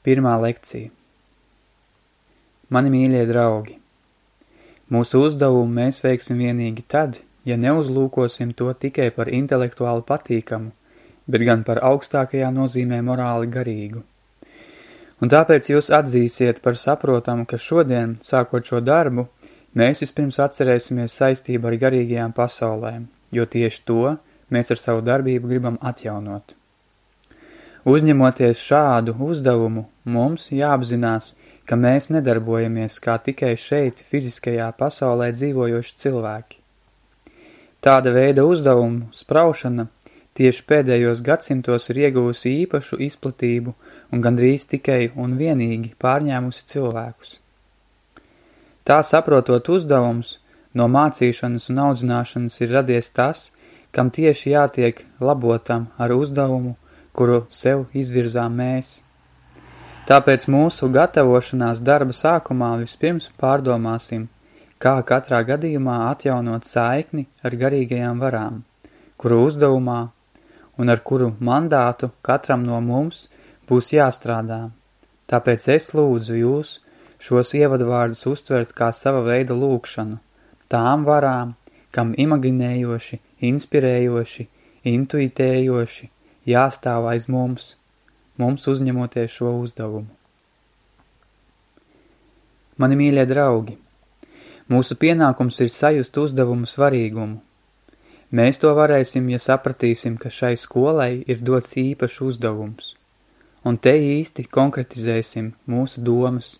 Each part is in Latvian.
Pirmā lekcija Mani mīļie draugi, mūsu uzdevumu mēs veiksim vienīgi tad, ja neuzlūkosim to tikai par intelektuāli patīkamu, bet gan par augstākajā nozīmē morāli garīgu. Un tāpēc jūs atzīsiet par saprotamu, ka šodien, sākot šo darbu, mēs vispirms atcerēsimies saistību ar garīgajām pasaulēm, jo tieši to mēs ar savu darbību gribam atjaunot. Uzņemoties šādu uzdevumu, mums jāapzinās, ka mēs nedarbojamies kā tikai šeit fiziskajā pasaulē dzīvojoši cilvēki. Tāda veida uzdevumu spraušana tieši pēdējos gadsimtos ir ieguvusi īpašu izplatību un gandrīz tikai un vienīgi pārņēmusi cilvēkus. Tā saprotot uzdevums, no mācīšanas un audzināšanas ir radies tas, kam tieši jātiek labotam ar uzdevumu kuru sev izvirzām mēs. Tāpēc mūsu gatavošanās darba sākumā vispirms pārdomāsim, kā katrā gadījumā atjaunot saikni ar garīgajām varām, kuru uzdevumā un ar kuru mandātu katram no mums būs jāstrādā. Tāpēc es lūdzu jūs šos ievadvārdus uztvert kā sava veida lūkšanu, tām varām, kam imaginējoši, inspirējoši, intuitējoši, jāstāv aiz mums, mums uzņemoties šo uzdevumu. Mani mīļie draugi, mūsu pienākums ir sajust uzdevumu svarīgumu. Mēs to varēsim, ja sapratīsim, ka šai skolai ir dots īpašs uzdevums. Un te īsti konkretizēsim mūsu domas,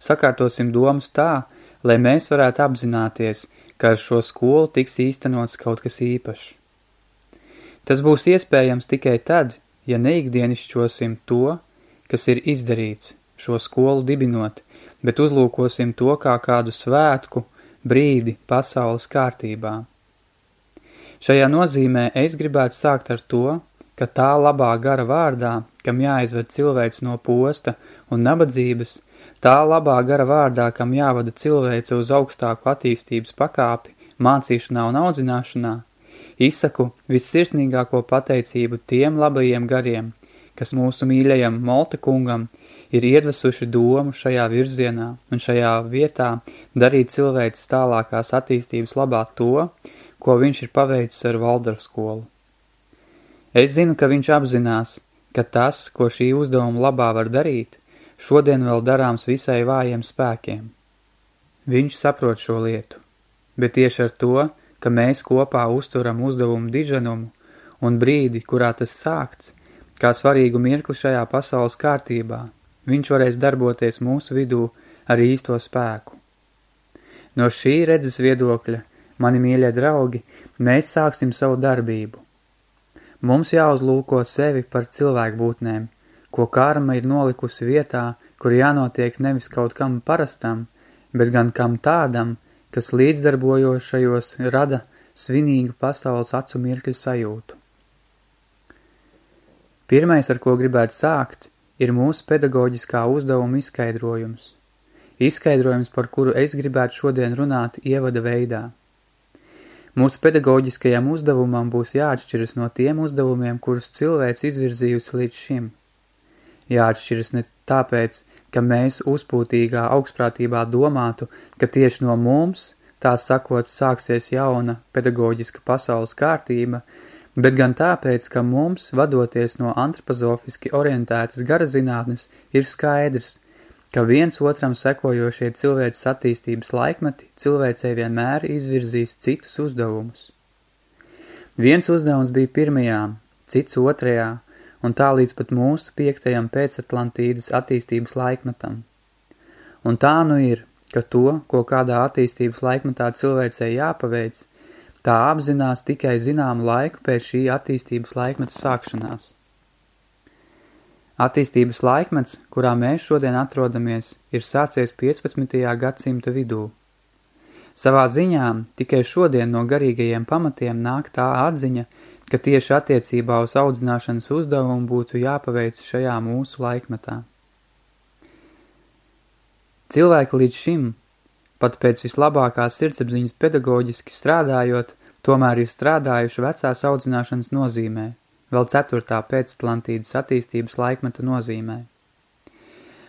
sakārtosim domas tā, lai mēs varētu apzināties, ka ar šo skolu tiks īstenots kaut kas īpašs. Tas būs iespējams tikai tad, ja neikdienišķosim to, kas ir izdarīts, šo skolu dibinot, bet uzlūkosim to kā kādu svētku brīdi pasaules kārtībā. Šajā nozīmē es gribētu sākt ar to, ka tā labā gara vārdā, kam jāizved cilvēks no posta un nabadzības, tā labā gara vārdā, kam jāvada cilvēce uz augstāku attīstības pakāpi, mācīšanā un audzināšanā, Izsaku vissirsnīgāko pateicību tiem labajiem gariem, kas mūsu mīļajam Molta kungam ir iedvesuši domu šajā virzienā un šajā vietā darīt cilvēces tālākās attīstības labā to, ko viņš ir paveicis ar Valdorf skolu. Es zinu, ka viņš apzinās, ka tas, ko šī uzdevuma labā var darīt, šodien vēl darāms visai vājiem spēkiem. Viņš saprot šo lietu, bet tieši ar to, ka mēs kopā uzturam uzdevumu diženumu un brīdi, kurā tas sākts, kā svarīgu mirkli šajā pasaules kārtībā, viņš varēs darboties mūsu vidū ar īsto spēku. No šī redzes viedokļa, mani mīļie draugi, mēs sāksim savu darbību. Mums jāuzlūko sevi par cilvēku būtnēm, ko karma ir nolikusi vietā, kur jānotiek nevis kaut kam parastam, bet gan kam tādam, kas līdzdarbojošajos rada svinīgu pasaules acu mirkļu sajūtu. Pirmais, ar ko gribētu sākt, ir mūsu pedagoģiskā uzdevuma izskaidrojums. Izskaidrojums, par kuru es gribētu šodien runāt ievada veidā. Mūsu pedagoģiskajam uzdevumam būs jāatšķiras no tiem uzdevumiem, kurus cilvēks izvirzījusi līdz šim. Jāatšķiras ne tāpēc, ka mēs uzpūtīgā augstprātībā domātu, ka tieši no mums, tā sakot, sāksies jauna pedagoģiska pasaules kārtība, bet gan tāpēc, ka mums, vadoties no antropozofiski orientētas garazinātnes, ir skaidrs, ka viens otram sekojošie cilvēces attīstības laikmeti cilvēcei vienmēr izvirzīs citus uzdevumus. Viens uzdevums bija pirmajā, cits otrajā, un tā līdz pat mūsu piektajam pēcatlantīdas attīstības laikmetam. Un tā nu ir, ka to, ko kādā attīstības laikmetā cilvēcei jāpaveic, tā apzinās tikai zināmu laiku pēc šī attīstības laikmeta sākšanās. Attīstības laikmets, kurā mēs šodien atrodamies, ir sācies 15. gadsimta vidū. Savā ziņā tikai šodien no garīgajiem pamatiem nāk tā atziņa, ka tieši attiecībā uz audzināšanas uzdevumu būtu jāpaveic šajā mūsu laikmetā. Cilvēki līdz šim, pat pēc vislabākās sirdsapziņas pedagoģiski strādājot, tomēr ir strādājuši vecās audzināšanas nozīmē, vēl ceturtā pēcatlantīdas attīstības laikmeta nozīmē.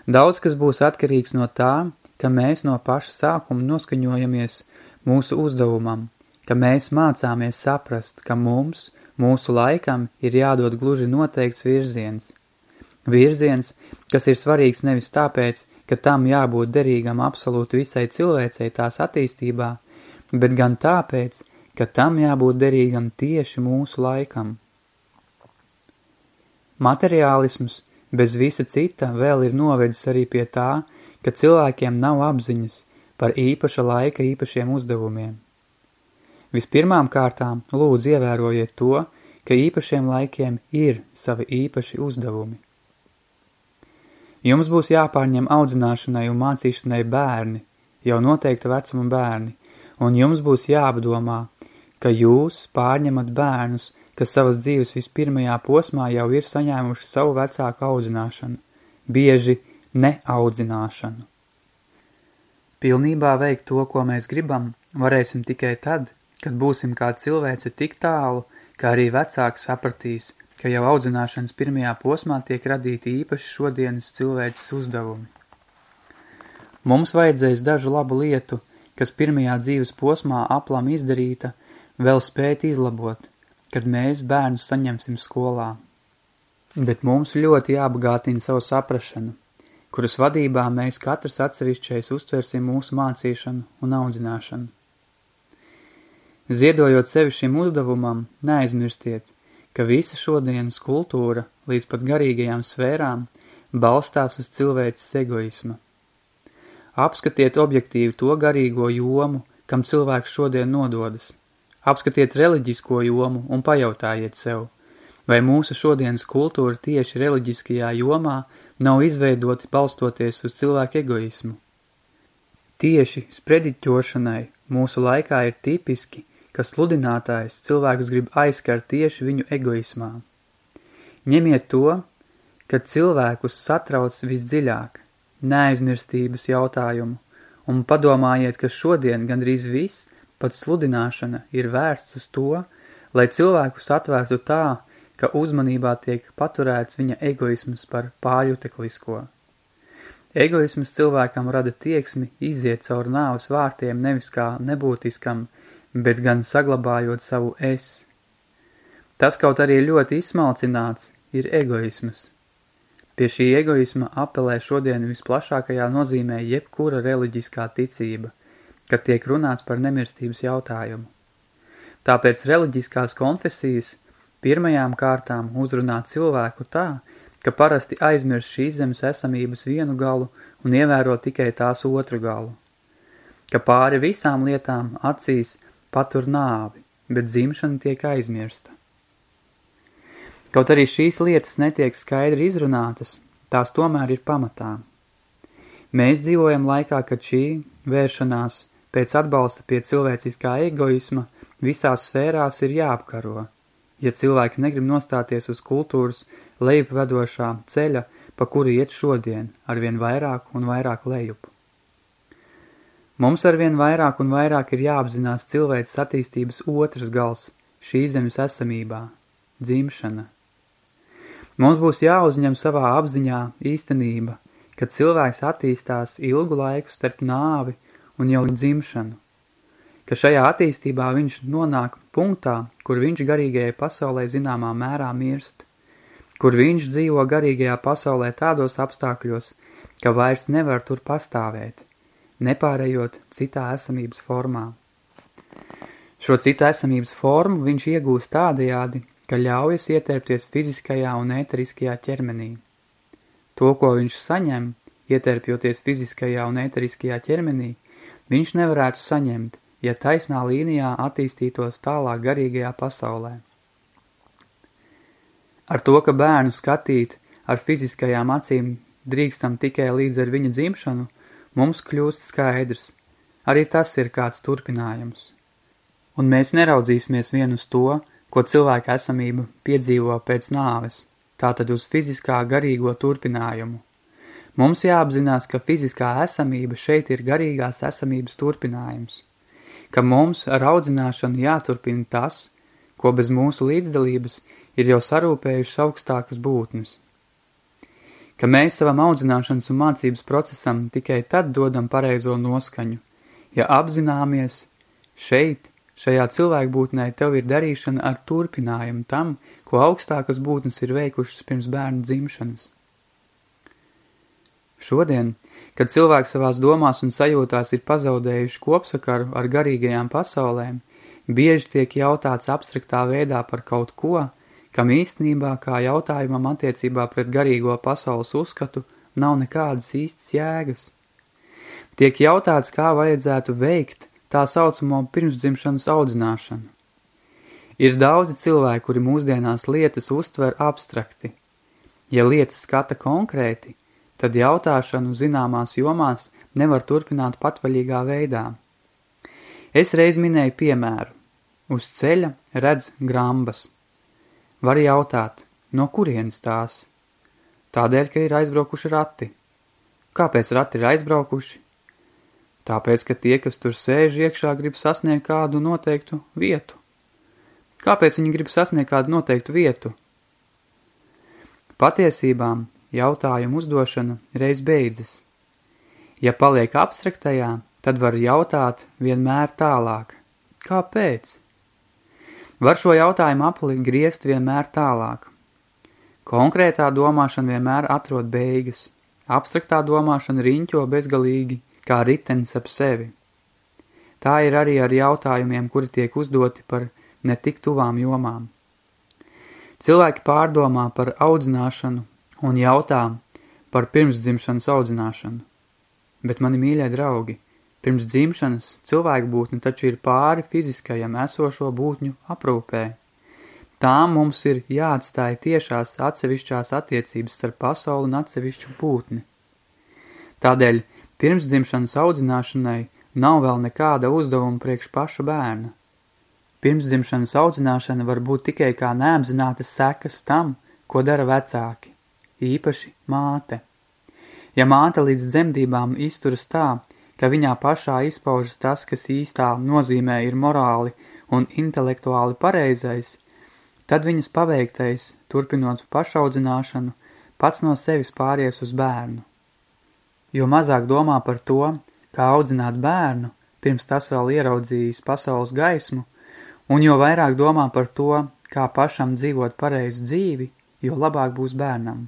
Daudz kas būs atkarīgs no tā, ka mēs no paša sākuma noskaņojamies mūsu uzdevumam, ka mēs mācāmies saprast, ka mums, mūsu laikam, ir jādod gluži noteikts virziens. Virziens, kas ir svarīgs nevis tāpēc, ka tam jābūt derīgam absolūti visai cilvēcei tās attīstībā, bet gan tāpēc, ka tam jābūt derīgam tieši mūsu laikam. Materiālisms bez visa cita vēl ir novedis arī pie tā, ka cilvēkiem nav apziņas par īpaša laika īpašiem uzdevumiem. Vispirmām kārtām lūdzu ievērojiet to, ka īpašiem laikiem ir savi īpaši uzdevumi. Jums būs jāpārņem audzināšanai un mācīšanai bērni, jau noteikta vecuma bērni, un jums būs jāapdomā, ka jūs pārņemat bērnus, kas savas dzīves vispirmajā posmā jau ir saņēmuši savu vecāku audzināšanu, bieži neaudzināšanu. Pilnībā veikt to, ko mēs gribam, varēsim tikai tad, kad būsim kā cilvēce tik tālu, ka arī vecāki sapratīs, ka jau audzināšanas pirmajā posmā tiek radīti īpaši šodienas cilvēces uzdevumi. Mums vajadzēs dažu labu lietu, kas pirmajā dzīves posmā aplam izdarīta, vēl spēt izlabot, kad mēs bērnus saņemsim skolā. Bet mums ļoti jābagātina savu saprašanu – kuras vadībā mēs katrs atsevišķais uztversim mūsu mācīšanu un audzināšanu. Ziedojot sevi šim uzdevumam, neaizmirstiet, ka visa šodienas kultūra līdz pat garīgajām sfērām balstās uz cilvēces egoisma. Apskatiet objektīvi to garīgo jomu, kam cilvēks šodien nododas. Apskatiet reliģisko jomu un pajautājiet sev, vai mūsu šodienas kultūra tieši reliģiskajā jomā nav izveidoti balstoties uz cilvēku egoismu. Tieši sprediķošanai mūsu laikā ir tipiski, ka sludinātājs cilvēkus grib aizskart tieši viņu egoismā. Ņemiet to, ka cilvēkus satrauc visdziļāk, neaizmirstības jautājumu, un padomājiet, ka šodien gandrīz viss, pat sludināšana, ir vērsts uz to, lai cilvēkus atvērtu tā, ka uzmanībā tiek paturēts viņa egoisms par pārjuteklisko. Egoisms cilvēkam rada tieksmi iziet caur nāvas vārtiem nevis kā nebūtiskam, bet gan saglabājot savu es. Tas kaut arī ļoti izsmalcināts ir egoisms. Pie šī egoisma apelē šodien visplašākajā nozīmē jebkura reliģiskā ticība, kad tiek runāts par nemirstības jautājumu. Tāpēc reliģiskās konfesijas – Pirmajām kārtām uzrunā cilvēku tā, ka parasti aizmirst šīs zemes esamības vienu galu un ievēro tikai tās otru galu. Ka pāri visām lietām acīs patur nāvi, bet dzimšana tiek aizmirsta. Kaut arī šīs lietas netiek skaidri izrunātas, tās tomēr ir pamatā. Mēs dzīvojam laikā, kad šī vēršanās pēc atbalsta pie cilvēciskā egoisma visās sfērās ir jāapkaro – ja cilvēki negrib nostāties uz kultūras lejupvedošā ceļa, pa kuru iet šodien, arvien vairāk un vairāk lejup. Mums arvien vairāk un vairāk ir jāapzinās cilvēks attīstības otrs gals šī zemes esamībā – dzimšana. Mums būs jāuzņem savā apziņā īstenība, ka cilvēks attīstās ilgu laiku starp nāvi un jau dzimšanu ka šajā attīstībā viņš nonāk punktā, kur viņš garīgajai pasaulē zināmā mērā mirst, kur viņš dzīvo garīgajā pasaulē tādos apstākļos, ka vairs nevar tur pastāvēt, nepārējot citā esamības formā. Šo citu esamības formu viņš iegūst tādajādi, ka ļaujas ietērpties fiziskajā un ēteriskajā ķermenī. To, ko viņš saņem, ietērpjoties fiziskajā un ēteriskajā ķermenī, viņš nevarētu saņemt, ja taisnā līnijā attīstītos tālāk garīgajā pasaulē. Ar to, ka bērnu skatīt ar fiziskajām acīm drīkstam tikai līdz ar viņa dzimšanu, mums kļūst skaidrs. Arī tas ir kāds turpinājums. Un mēs neraudzīsimies vien uz to, ko cilvēka esamība piedzīvo pēc nāves, tātad uz fiziskā garīgo turpinājumu. Mums jāapzinās, ka fiziskā esamība šeit ir garīgās esamības turpinājums ka mums ar audzināšanu jāturpina tas, ko bez mūsu līdzdalības ir jau sarūpējušas augstākas būtnes. Ka mēs savam audzināšanas un mācības procesam tikai tad dodam pareizo noskaņu, ja apzināmies šeit, šajā cilvēkbūtnē tev ir darīšana ar turpinājumu tam, ko augstākas būtnes ir veikušas pirms bērna dzimšanas. Šodien, kad cilvēks savās domās un sajūtās ir pazaudējuši kopsakaru ar garīgajām pasaulēm, bieži tiek jautāts abstraktā veidā par kaut ko, kam īstenībā kā jautājumam attiecībā pret garīgo pasaules uzskatu nav nekādas īstas jēgas. Tiek jautāts, kā vajadzētu veikt tā saucamo pirmsdzimšanas audzināšanu. Ir daudzi cilvēki, kuri mūsdienās lietas uztver abstrakti. Ja lietas skata konkrēti, tad jautāšanu zināmās jomās nevar turpināt patvaļīgā veidā. Es reiz minēju piemēru. Uz ceļa redz grambas. Var jautāt, no kurienes tās? Tādēļ, ka ir aizbraukuši rati. Kāpēc rati ir aizbraukuši? Tāpēc, ka tie, kas tur sēž iekšā, grib sasniegt kādu noteiktu vietu. Kāpēc viņi grib sasniegt kādu noteiktu vietu? Patiesībām jautājumu uzdošana reiz beidzas. Ja paliek abstraktajā, tad var jautāt vienmēr tālāk. Kāpēc? Var šo jautājumu apli griezt vienmēr tālāk. Konkrētā domāšana vienmēr atrod beigas. Abstraktā domāšana riņķo bezgalīgi, kā ritenis ap sevi. Tā ir arī ar jautājumiem, kuri tiek uzdoti par netik tuvām jomām. Cilvēki pārdomā par audzināšanu un jautā par pirmsdzimšanas audzināšanu. Bet mani mīļie draugi, pirms dzimšanas cilvēku būtne taču ir pāri fiziskajam esošo būtņu aprūpē. Tām mums ir jāatstāja tiešās atsevišķās attiecības starp pasauli un atsevišķu būtni. Tādēļ pirmsdzimšanas audzināšanai nav vēl nekāda uzdevuma priekš paša bērna. Pirmsdzimšanas audzināšana var būt tikai kā neapzinātas sekas tam, ko dara vecāki īpaši māte. Ja māte līdz dzemdībām izturas tā, ka viņā pašā izpaužas tas, kas īstā nozīmē ir morāli un intelektuāli pareizais, tad viņas paveiktais, turpinot pašaudzināšanu, pats no sevis pāries uz bērnu. Jo mazāk domā par to, kā audzināt bērnu, pirms tas vēl ieraudzījis pasaules gaismu, un jo vairāk domā par to, kā pašam dzīvot pareizu dzīvi, jo labāk būs bērnam.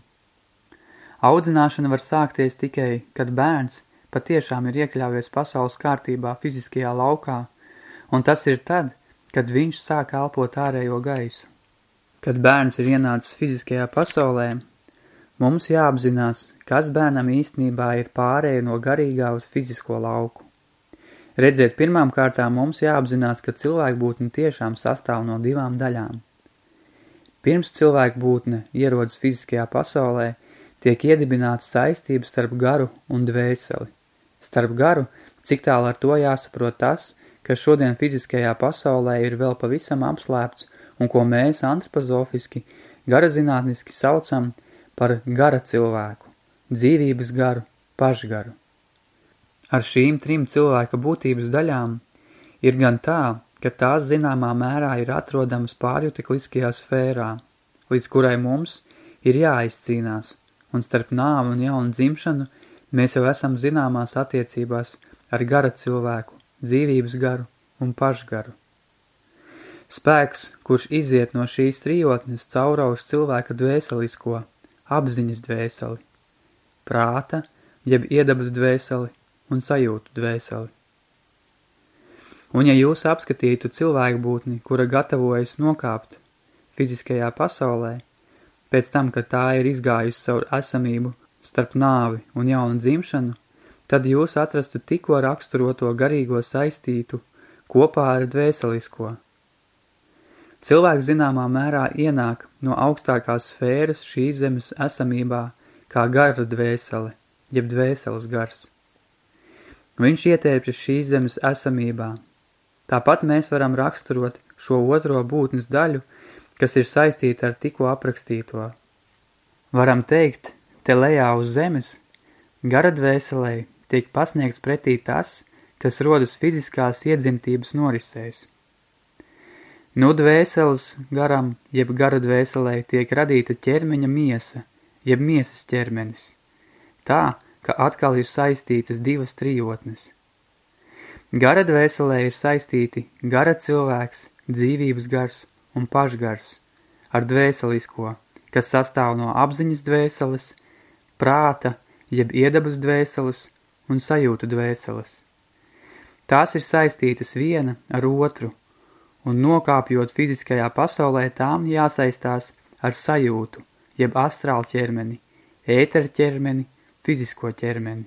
Audzināšana var sākties tikai, kad bērns patiešām ir iekļāvies pasaules kārtībā fiziskajā laukā, un tas ir tad, kad viņš sāk elpot ārējo gaisu. Kad bērns ir ienācis fiziskajā pasaulē, mums jāapzinās, kas bērnam īstenībā ir pārēja no garīgā uz fizisko lauku. Redziet, pirmām kārtām mums jāapzinās, ka cilvēkbūtne tiešām sastāv no divām daļām. Pirms cilvēkbūtne ierodas fiziskajā pasaulē – tiek iedibināts saistības starp garu un dvēseli. Starp garu, cik tālu ar to jāsaprot tas, kas šodien fiziskajā pasaulē ir vēl pavisam apslēpts un ko mēs antropozofiski, garazinātniski saucam par gara cilvēku, dzīvības garu, pašgaru. Ar šīm trim cilvēka būtības daļām ir gan tā, ka tās zināmā mērā ir atrodamas pārjutekliskajā sfērā, līdz kurai mums ir jāizcīnās – un starp nāvu un jaunu dzimšanu mēs jau esam zināmās attiecībās ar gara cilvēku, dzīvības garu un pašgaru. Spēks, kurš iziet no šīs trijotnes, caurauž cilvēka dvēselisko, apziņas dvēseli, prāta, jeb iedabas dvēseli un sajūtu dvēseli. Un ja jūs apskatītu cilvēku būtni, kura gatavojas nokāpt fiziskajā pasaulē, Pēc tam, kad tā ir izgājusi savu esamību starp nāvi un jaunu dzimšanu, tad jūs atrastu tikko raksturoto garīgo saistītu kopā ar dvēselisko. Cilvēks zināmā mērā ienāk no augstākās sfēras šīs zemes esamībā kā gara dvēsele, jeb dvēseles gars. Viņš ietērpjas šīs zemes esamībā. Tāpat mēs varam raksturot šo otro būtnes daļu – kas ir saistīta ar tikko aprakstīto. Varam teikt, te lejā uz zemes, gara dvēselē tiek pasniegts pretī tas, kas rodas fiziskās iedzimtības norisēs. Nu dvēseles garam, jeb gara dvēselē tiek radīta ķermeņa miesa, jeb miesas ķermenis. Tā, ka atkal ir saistītas divas trijotnes. Gara dvēselē ir saistīti gara cilvēks, dzīvības gars un pašgars ar dvēselisko, kas sastāv no apziņas dvēseles, prāta, jeb iedabas dvēseles un sajūtu dvēseles. Tās ir saistītas viena ar otru, un nokāpjot fiziskajā pasaulē tām jāsaistās ar sajūtu, jeb astrālu ķermeni, ēteru ķermeni fizisko ķermeni.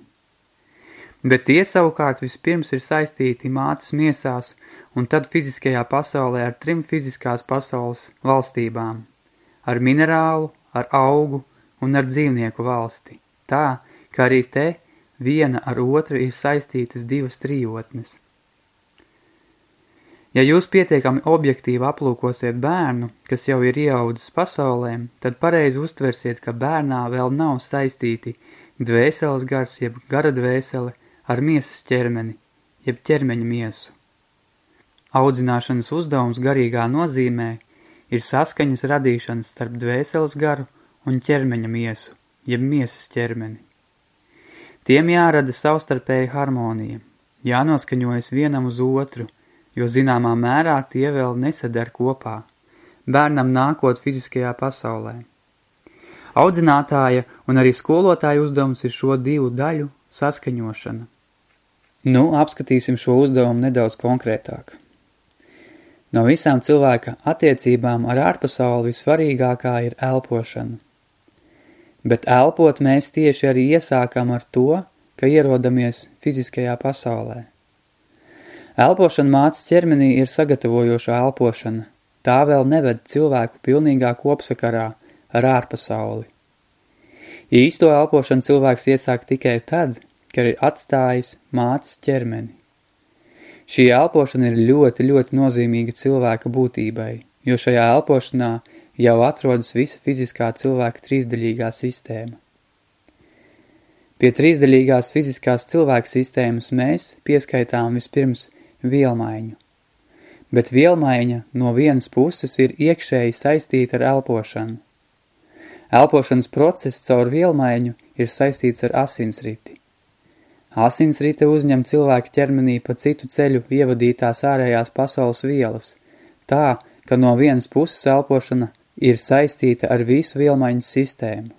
Bet tie savukārt vispirms ir saistīti mātes miesās un tad fiziskajā pasaulē ar trim fiziskās pasaules valstībām – ar minerālu, ar augu un ar dzīvnieku valsti. Tā, ka arī te viena ar otru ir saistītas divas trijotnes. Ja jūs pietiekami objektīvi aplūkosiet bērnu, kas jau ir ieaudzis pasaulēm, tad pareizi uztversiet, ka bērnā vēl nav saistīti – dvēseles gars, jeb gara dvēsele, ar miesas ķermeni, jeb ķermeņa miesu. Audzināšanas uzdevums garīgā nozīmē ir saskaņas radīšanas starp dvēseles garu un ķermeņa miesu, jeb miesas ķermeni. Tiem jārada savstarpēja harmonija, jānoskaņojas vienam uz otru, jo zināmā mērā tie vēl nesadar kopā, bērnam nākot fiziskajā pasaulē. Audzinātāja un arī skolotāja uzdevums ir šo divu daļu saskaņošana. Nu, apskatīsim šo uzdevumu nedaudz konkrētāk. No visām cilvēka attiecībām ar ārpasauli visvarīgākā ir elpošana. Bet elpot mēs tieši arī iesākam ar to, ka ierodamies fiziskajā pasaulē. Elpošana mācas ķermenī ir sagatavojošā elpošana. Tā vēl neved cilvēku pilnīgā kopsakarā – ar ārpasauli. Īsto elpošanu cilvēks iesāk tikai tad, kad ir atstājis mātes ķermeni. Šī elpošana ir ļoti, ļoti nozīmīga cilvēka būtībai, jo šajā elpošanā jau atrodas visa fiziskā cilvēka trīsdaļīgā sistēma. Pie trīsdaļīgās fiziskās cilvēka sistēmas mēs pieskaitām vispirms vielmaiņu. Bet vielmaiņa no vienas puses ir iekšēji saistīta ar elpošanu – Elpošanas process caur vielmaiņu ir saistīts ar asinsriti. Asinsrite uzņem cilvēku ķermenī pa citu ceļu ievadītās ārējās pasaules vielas, tā, ka no vienas puses elpošana ir saistīta ar visu vielmaiņas sistēmu.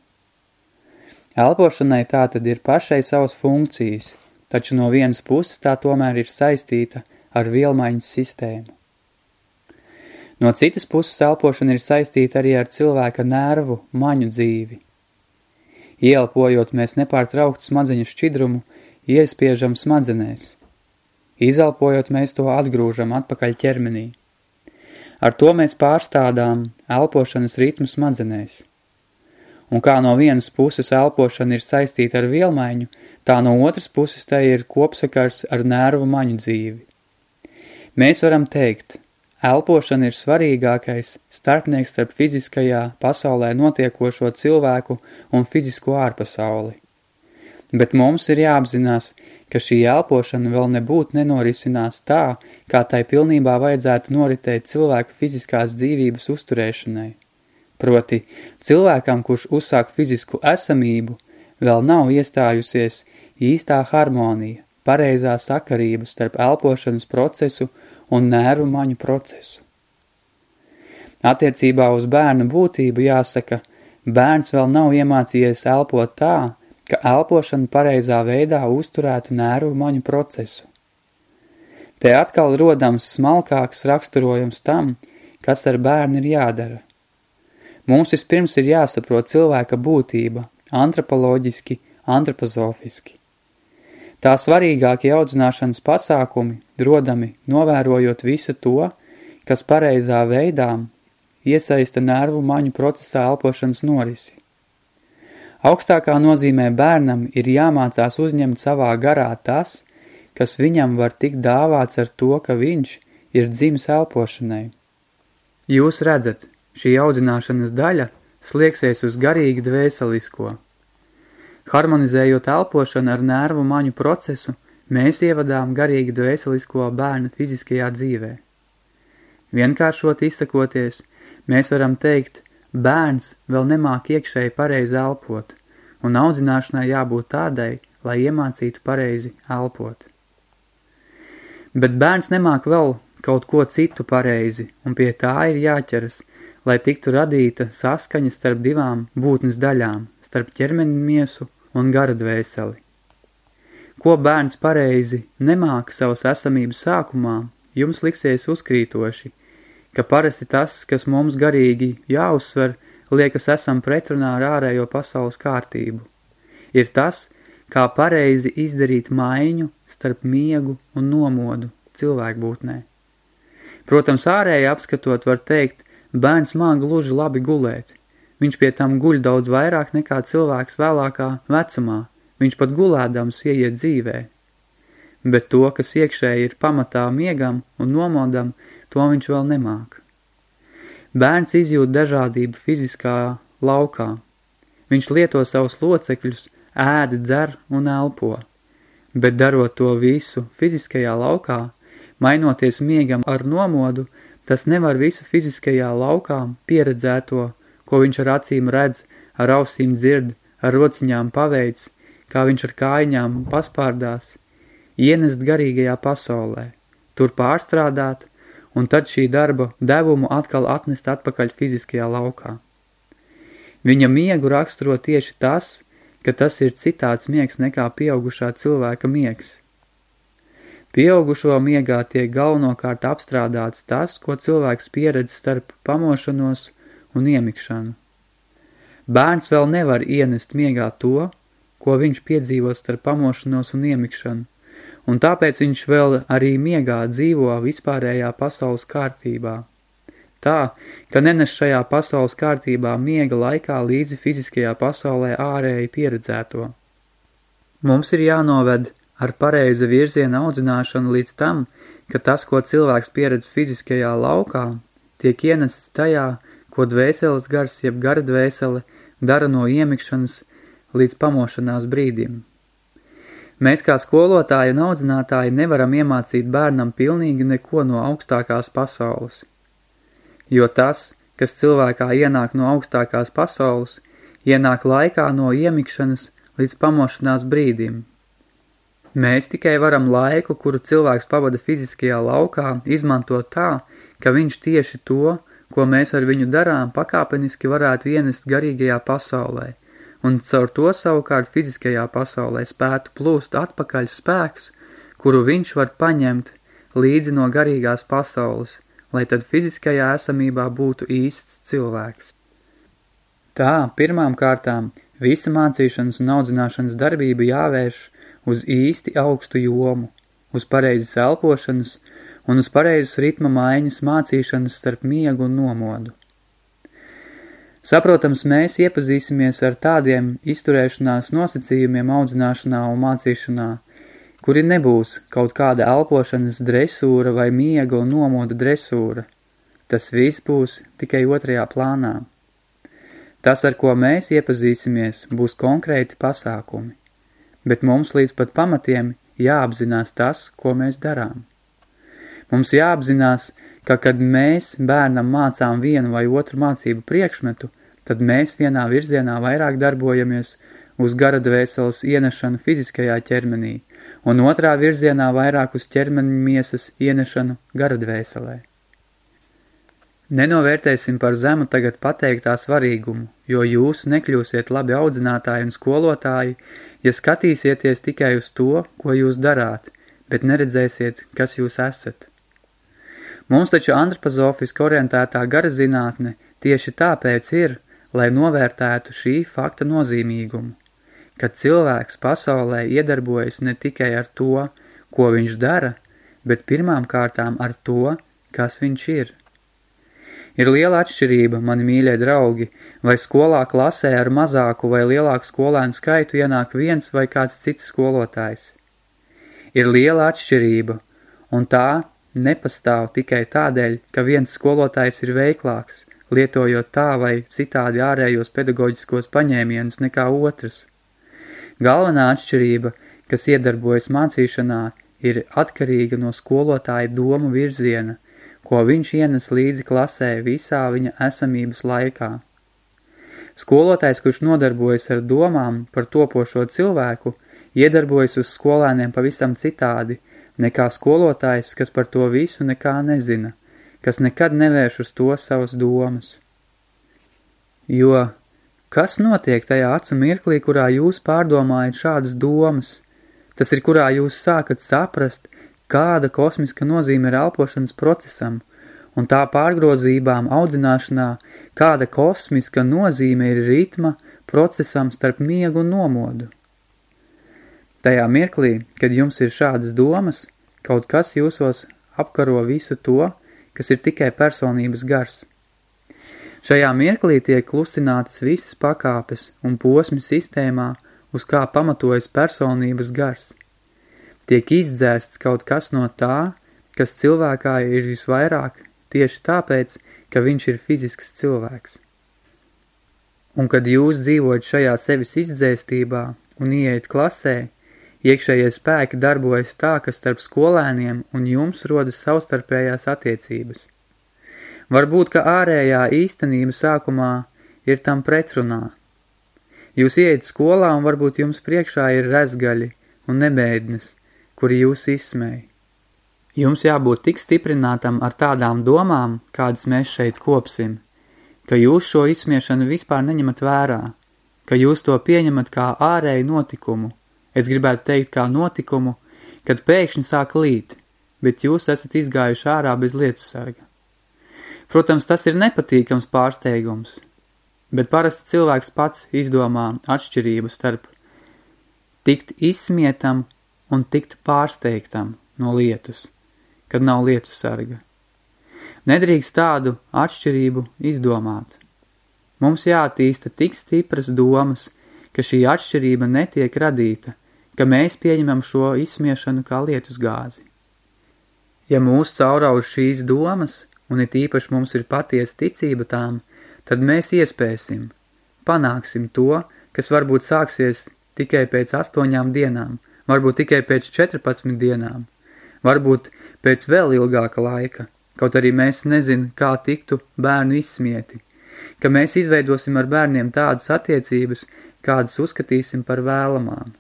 Elpošanai tā tad ir pašai savas funkcijas, taču no vienas puses tā tomēr ir saistīta ar vielmaiņas sistēmu. No citas puses elpošana ir saistīta arī ar cilvēka nervu maņu dzīvi. Ielpojot mēs nepārtraukt smadzeņu šķidrumu, iespiežam smadzenēs. Izelpojot mēs to atgrūžam atpakaļ ķermenī. Ar to mēs pārstādām elpošanas ritmu smadzenēs. Un kā no vienas puses elpošana ir saistīta ar vielmaiņu, tā no otras puses tai ir kopsakars ar nervu maņu dzīvi. Mēs varam teikt, Elpošana ir svarīgākais starpnieks starp fiziskajā pasaulē notiekošo cilvēku un fizisko ārpasauli. Bet mums ir jāapzinās, ka šī elpošana vēl nebūtu nenorisinās tā, kā tai pilnībā vajadzētu noritēt cilvēku fiziskās dzīvības uzturēšanai. Proti, cilvēkam, kurš uzsāk fizisku esamību, vēl nav iestājusies īstā harmonija, pareizā sakarība starp elpošanas procesu un nervu maņu procesu. Attiecībā uz bērnu būtību jāsaka, bērns vēl nav iemācījies elpot tā, ka elpošana pareizā veidā uzturētu nervu maņu procesu. Te atkal rodams smalkāks raksturojums tam, kas ar bērnu ir jādara. Mums vispirms ir jāsaprot cilvēka būtība, antropoloģiski, antropozofiski. Tā svarīgākie audzināšanas pasākumi rodami novērojot visu to, kas pareizā veidā iesaista nervu maņu procesā elpošanas norisi. Augstākā nozīmē bērnam ir jāmācās uzņemt savā garā tas, kas viņam var tikt dāvāts ar to, ka viņš ir dzimis elpošanai. Jūs redzat, šī audzināšanas daļa slieksies uz garīgi dvēselisko – Harmonizējot elpošanu ar nervu maņu procesu, mēs ievadām garīgi dvēselisko bērnu fiziskajā dzīvē. Vienkāršot izsakoties, mēs varam teikt, bērns vēl nemāk iekšēji pareizi elpot, un audzināšanai jābūt tādai, lai iemācītu pareizi elpot. Bet bērns nemāk vēl kaut ko citu pareizi, un pie tā ir jāķeras, lai tiktu radīta saskaņa starp divām būtnes daļām, starp ķermeni miesu un gara dvēseli. Ko bērns pareizi nemāka savas esamības sākumā, jums liksies uzkrītoši, ka parasti tas, kas mums garīgi jāuzsver, liekas esam pretrunā ar ārējo pasaules kārtību. Ir tas, kā pareizi izdarīt maiņu starp miegu un nomodu cilvēkbūtnē. Protams, ārēji apskatot var teikt, bērns māk gluži labi gulēt. Viņš pie tam guļ daudz vairāk nekā cilvēks vēlākā vecumā, viņš pat gulēdams ieiet dzīvē. Bet to, kas iekšēji ir pamatā miegam un nomodam, to viņš vēl nemāk. Bērns izjūt dažādību fiziskā laukā. Viņš lieto savus locekļus, ēdi, dzer un elpo. Bet darot to visu fiziskajā laukā, Mainoties miegam ar nomodu, tas nevar visu fiziskajā laukā pieredzēto, ko viņš ar acīm redz, ar ausīm dzird, ar rociņām paveic, kā viņš ar kājiņām paspārdās, ienest garīgajā pasaulē, tur pārstrādāt, un tad šī darba devumu atkal atnest atpakaļ fiziskajā laukā. Viņa miegu raksturo tieši tas, ka tas ir citāds miegs nekā pieaugušā cilvēka miegs – Pieaugušo miegā tiek galvenokārt apstrādāts tas, ko cilvēks pieredz starp pamošanos un iemikšanu. Bērns vēl nevar ienest miegā to, ko viņš piedzīvo starp pamošanos un iemikšanu, un tāpēc viņš vēl arī miegā dzīvo vispārējā pasaules kārtībā. Tā, ka nenes šajā pasaules kārtībā miega laikā līdzi fiziskajā pasaulē ārēji pieredzēto. Mums ir jānoved ar pareiza virziena audzināšanu līdz tam, ka tas, ko cilvēks pieredz fiziskajā laukā, tiek ienests tajā, ko dvēseles gars jeb gara dvēsele dara no iemikšanas līdz pamošanās brīdim. Mēs kā skolotāji un audzinātāji nevaram iemācīt bērnam pilnīgi neko no augstākās pasaules. Jo tas, kas cilvēkā ienāk no augstākās pasaules, ienāk laikā no iemikšanas līdz pamošanās brīdim – Mēs tikai varam laiku, kuru cilvēks pavada fiziskajā laukā, izmantot tā, ka viņš tieši to, ko mēs ar viņu darām, pakāpeniski varētu ienest garīgajā pasaulē, un caur to savukārt fiziskajā pasaulē spētu plūst atpakaļ spēks, kuru viņš var paņemt līdzi no garīgās pasaules, lai tad fiziskajā esamībā būtu īsts cilvēks. Tā, pirmām kārtām, visa mācīšanas un audzināšanas darbība jāvērš uz īsti augstu jomu, uz pareizes elpošanas un uz pareizes ritma maiņas mācīšanas starp miegu un nomodu. Saprotams, mēs iepazīsimies ar tādiem izturēšanās nosacījumiem audzināšanā un mācīšanā, kuri nebūs kaut kāda elpošanas dresūra vai miega un nomoda dresūra. Tas viss būs tikai otrajā plānā. Tas, ar ko mēs iepazīsimies, būs konkrēti pasākumi bet mums līdz pat pamatiem jāapzinās tas, ko mēs darām. Mums jāapzinās, ka, kad mēs bērnam mācām vienu vai otru mācību priekšmetu, tad mēs vienā virzienā vairāk darbojamies uz gara dvēseles ienešanu fiziskajā ķermenī, un otrā virzienā vairāk uz ķermeni miesas ienešanu gara dvēselē. Nenovērtēsim par zemu tagad pateiktā svarīgumu, jo jūs nekļūsiet labi audzinātāji un skolotāji, ja skatīsieties tikai uz to, ko jūs darāt, bet neredzēsiet, kas jūs esat. Mums taču antropozofiski orientētā gara zinātne tieši tāpēc ir, lai novērtētu šī fakta nozīmīgumu, ka cilvēks pasaulē iedarbojas ne tikai ar to, ko viņš dara, bet pirmām kārtām ar to, kas viņš ir. Ir liela atšķirība, mani mīļie draugi, vai skolā klasē ar mazāku vai lielāku skolēnu skaitu ienāk viens vai kāds cits skolotājs. Ir liela atšķirība, un tā nepastāv tikai tādēļ, ka viens skolotājs ir veiklāks, lietojot tā vai citādi ārējos pedagoģiskos paņēmienus nekā otrs. Galvenā atšķirība, kas iedarbojas mācīšanā, ir atkarīga no skolotāja domu virziena, ko viņš ienes līdzi klasē visā viņa esamības laikā. Skolotājs, kurš nodarbojas ar domām par topošo cilvēku, iedarbojas uz skolēniem pavisam citādi, nekā skolotājs, kas par to visu nekā nezina, kas nekad nevērš uz to savas domas. Jo kas notiek tajā acu mirklī, kurā jūs pārdomājat šādas domas? Tas ir, kurā jūs sākat saprast, kāda kosmiska nozīme ir elpošanas procesam, un tā pārgrozībām audzināšanā, kāda kosmiska nozīme ir ritma procesam starp miegu un nomodu. Tajā mirklī, kad jums ir šādas domas, kaut kas jūsos apkaro visu to, kas ir tikai personības gars. Šajā mirklī tiek klusinātas visas pakāpes un posmi sistēmā, uz kā pamatojas personības gars. Tiek izdzēsts kaut kas no tā, kas cilvēkā ir visvairāk tieši tāpēc, ka viņš ir fizisks cilvēks. Un kad jūs dzīvojat šajā sevis izdzēstībā un ieiet klasē, iekšējie spēki darbojas tā, ka starp skolēniem un jums rodas savstarpējās attiecības. Varbūt, ka ārējā īstenība sākumā ir tam pretrunā. Jūs ieiet skolā un varbūt jums priekšā ir rezgaļi un nebēdnes, kuri jūs izsmēja. Jums jābūt tik stiprinātam ar tādām domām, kādas mēs šeit kopsim, ka jūs šo izsmiešanu vispār neņemat vērā, ka jūs to pieņemat kā ārēju notikumu. Es gribētu teikt kā notikumu, kad pēkšņi sāk līt, bet jūs esat izgājuši ārā bez lietu sarga. Protams, tas ir nepatīkams pārsteigums, bet parasti cilvēks pats izdomā atšķirību starp tikt izsmietam un tikt pārsteigtam no lietus, kad nav lietu sarga. Nedrīkst tādu atšķirību izdomāt. Mums jātīsta tik stipras domas, ka šī atšķirība netiek radīta, ka mēs pieņemam šo izsmiešanu kā lietus gāzi. Ja mūs caurauž šīs domas, un it īpaši mums ir patiesa ticība tām, tad mēs iespēsim, panāksim to, kas varbūt sāksies tikai pēc astoņām dienām, varbūt tikai pēc 14 dienām, varbūt pēc vēl ilgāka laika, kaut arī mēs nezin, kā tiktu bērnu izsmieti, ka mēs izveidosim ar bērniem tādas attiecības, kādas uzskatīsim par vēlamām.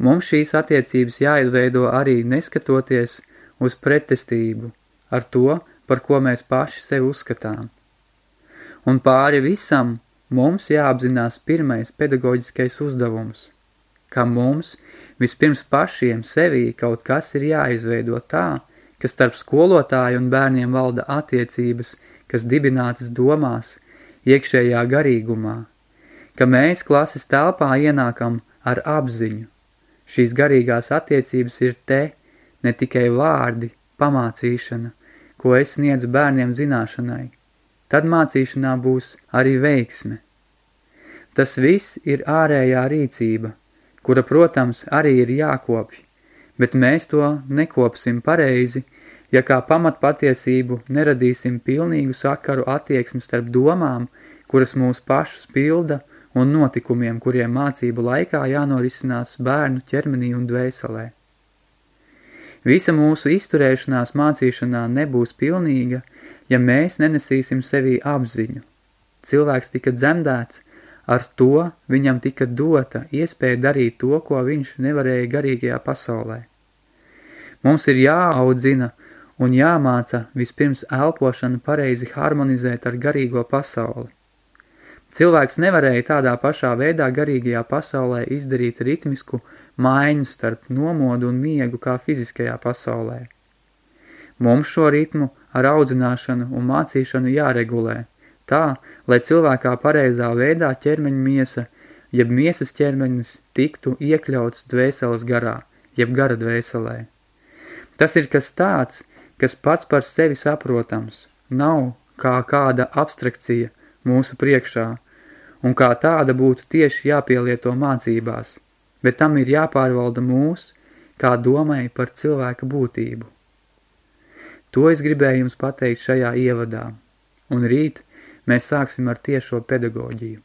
Mums šīs attiecības jāizveido arī neskatoties uz pretestību, ar to, par ko mēs paši sevi uzskatām. Un pāri visam mums jāapzinās pirmais pedagoģiskais uzdevums, ka mums vispirms pašiem sevī kaut kas ir jāizveido tā, ka starp skolotāju un bērniem valda attiecības, kas dibinātas domās, iekšējā garīgumā, ka mēs klases telpā ienākam ar apziņu. Šīs garīgās attiecības ir te, ne tikai vārdi, pamācīšana, ko es sniedzu bērniem zināšanai. Tad mācīšanā būs arī veiksme. Tas viss ir ārējā rīcība, kura, protams, arī ir jākopj, bet mēs to nekopsim pareizi, ja kā pamatpatiesību neradīsim pilnīgu sakaru attieksmi starp domām, kuras mūs pašus pilda, un notikumiem, kuriem mācību laikā jānorisinās bērnu ķermenī un dvēselē. Visa mūsu izturēšanās mācīšanā nebūs pilnīga, ja mēs nenesīsim sevī apziņu. Cilvēks tika dzemdēts, ar to viņam tika dota iespēja darīt to, ko viņš nevarēja garīgajā pasaulē. Mums ir jāaudzina un jāmāca vispirms elpošanu pareizi harmonizēt ar garīgo pasauli. Cilvēks nevarēja tādā pašā veidā garīgajā pasaulē izdarīt ritmisku maiņu starp nomodu un miegu kā fiziskajā pasaulē. Mums šo ritmu ar audzināšanu un mācīšanu jāregulē, tā, lai cilvēkā pareizā veidā ķermeņa miesa, jeb miesas ķermeņas tiktu iekļauts dvēseles garā, jeb gara dvēselē. Tas ir kas tāds, kas pats par sevi saprotams, nav kā kāda abstrakcija mūsu priekšā, un kā tāda būtu tieši jāpielieto mācībās – bet tam ir jāpārvalda mūs, kā domai par cilvēka būtību. To es gribēju jums pateikt šajā ievadā, un rīt mēs sāksim ar tiešo pedagoģiju.